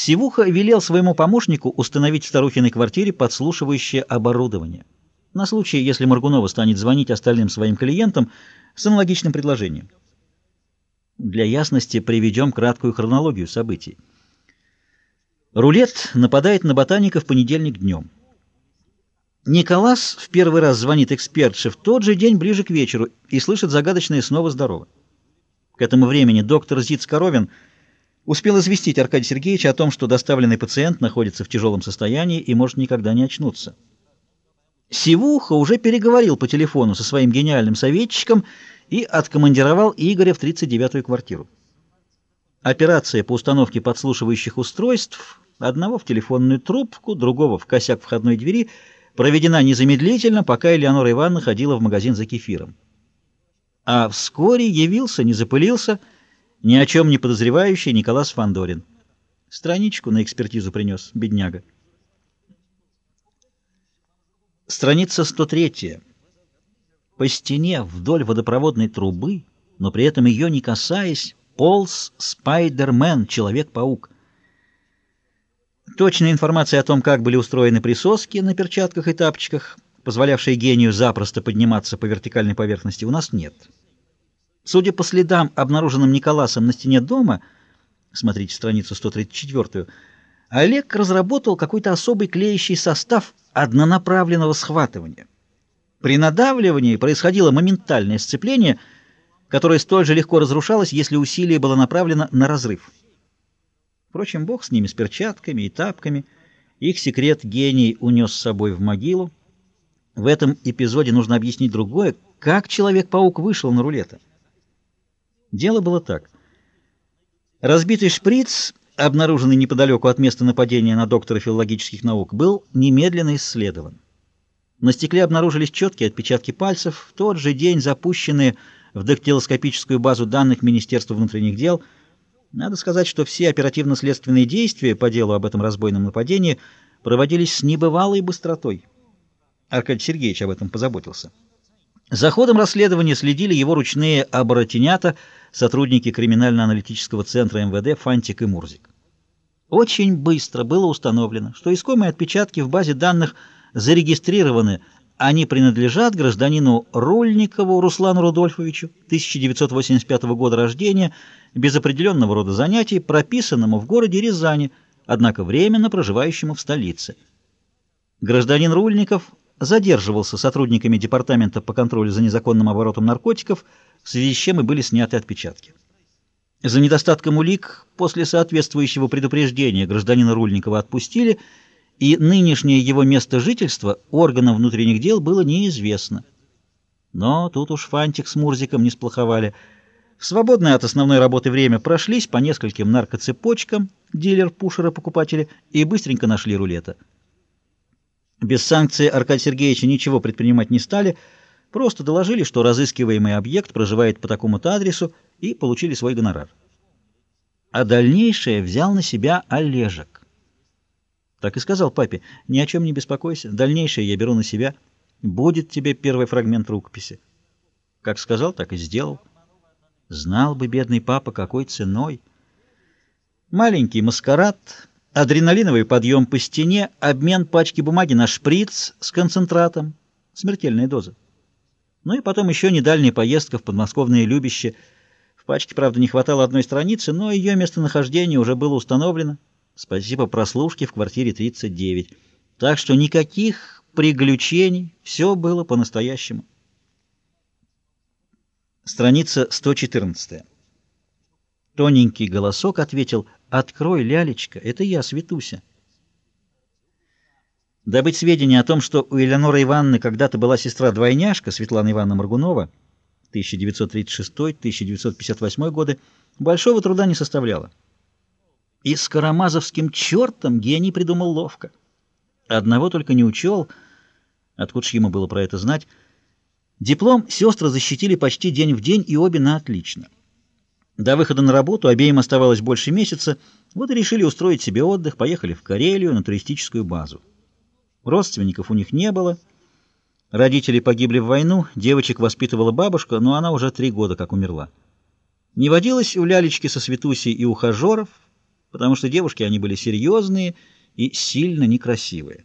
Сивуха велел своему помощнику установить в старухиной квартире подслушивающее оборудование на случай, если Маргунова станет звонить остальным своим клиентам с аналогичным предложением. Для ясности приведем краткую хронологию событий. Рулет нападает на ботаника в понедельник днем. Николас в первый раз звонит экспертше в тот же день ближе к вечеру и слышит загадочное «снова здорово». К этому времени доктор Зиц-Коровин успел известить Аркадия Сергеевича о том, что доставленный пациент находится в тяжелом состоянии и может никогда не очнуться. Сивуха уже переговорил по телефону со своим гениальным советчиком и откомандировал Игоря в 39-ю квартиру. Операция по установке подслушивающих устройств, одного в телефонную трубку, другого в косяк входной двери, проведена незамедлительно, пока Элеонора Ивановна ходила в магазин за кефиром. А вскоре явился, не запылился, ни о чем не подозревающий Николас Фандорин. Страничку на экспертизу принес, бедняга. Страница 103. По стене вдоль водопроводной трубы, но при этом ее не касаясь, полз Спайдермен, Человек-паук. Точная информация о том, как были устроены присоски на перчатках и тапочках, позволявшие гению запросто подниматься по вертикальной поверхности, у нас нет. Судя по следам, обнаруженным Николасом на стене дома, смотрите страницу 134, Олег разработал какой-то особый клеящий состав однонаправленного схватывания. При надавливании происходило моментальное сцепление – которое столь же легко разрушалось, если усилие было направлено на разрыв. Впрочем, бог с ними, с перчатками и тапками. Их секрет гений унес с собой в могилу. В этом эпизоде нужно объяснить другое, как Человек-паук вышел на рулета. Дело было так. Разбитый шприц, обнаруженный неподалеку от места нападения на доктора филологических наук, был немедленно исследован. На стекле обнаружились четкие отпечатки пальцев, в тот же день запущенные в дактилоскопическую базу данных Министерства внутренних дел. Надо сказать, что все оперативно-следственные действия по делу об этом разбойном нападении проводились с небывалой быстротой. Аркадий Сергеевич об этом позаботился. За ходом расследования следили его ручные оборотенята, сотрудники криминально-аналитического центра МВД Фантик и Мурзик. Очень быстро было установлено, что искомые отпечатки в базе данных зарегистрированы они принадлежат гражданину Рульникову Руслану Рудольфовичу, 1985 года рождения, без определенного рода занятий, прописанному в городе Рязани, однако временно проживающему в столице. Гражданин Рульников задерживался сотрудниками Департамента по контролю за незаконным оборотом наркотиков, в связи с чем и были сняты отпечатки. За недостатком улик после соответствующего предупреждения гражданина Рульникова отпустили – и нынешнее его место жительства органам внутренних дел было неизвестно. Но тут уж Фантик с Мурзиком не сплоховали. В свободное от основной работы время прошлись по нескольким наркоцепочкам, дилер, пушера, покупатели, и быстренько нашли рулета. Без санкции Аркадия Сергеевича ничего предпринимать не стали, просто доложили, что разыскиваемый объект проживает по такому-то адресу, и получили свой гонорар. А дальнейшее взял на себя Олежек. Так и сказал папе, ни о чем не беспокойся, дальнейшее я беру на себя. Будет тебе первый фрагмент рукописи. Как сказал, так и сделал. Знал бы бедный папа, какой ценой. Маленький маскарад, адреналиновый подъем по стене, обмен пачки бумаги на шприц с концентратом, смертельная доза. Ну и потом еще недальняя поездка в подмосковное Любище. В пачке, правда, не хватало одной страницы, но ее местонахождение уже было установлено. Спасибо прослушке в квартире 39. Так что никаких приключений, все было по-настоящему. Страница 114. Тоненький голосок ответил «Открой, лялечка, это я, Светуся». Добыть сведения о том, что у Элеоноры Ивановны когда-то была сестра-двойняшка Светлана Ивановна Маргунова, 1936-1958 годы, большого труда не составляло. И с карамазовским чертом гений придумал ловко. Одного только не учел, откуда ж ему было про это знать. Диплом сестры защитили почти день в день, и обе на отлично. До выхода на работу обеим оставалось больше месяца, вот и решили устроить себе отдых, поехали в Карелию на туристическую базу. Родственников у них не было. Родители погибли в войну, девочек воспитывала бабушка, но она уже три года как умерла. Не водилось у лялечки со Светусей и ухажеров, потому что девушки они были серьезные и сильно некрасивые.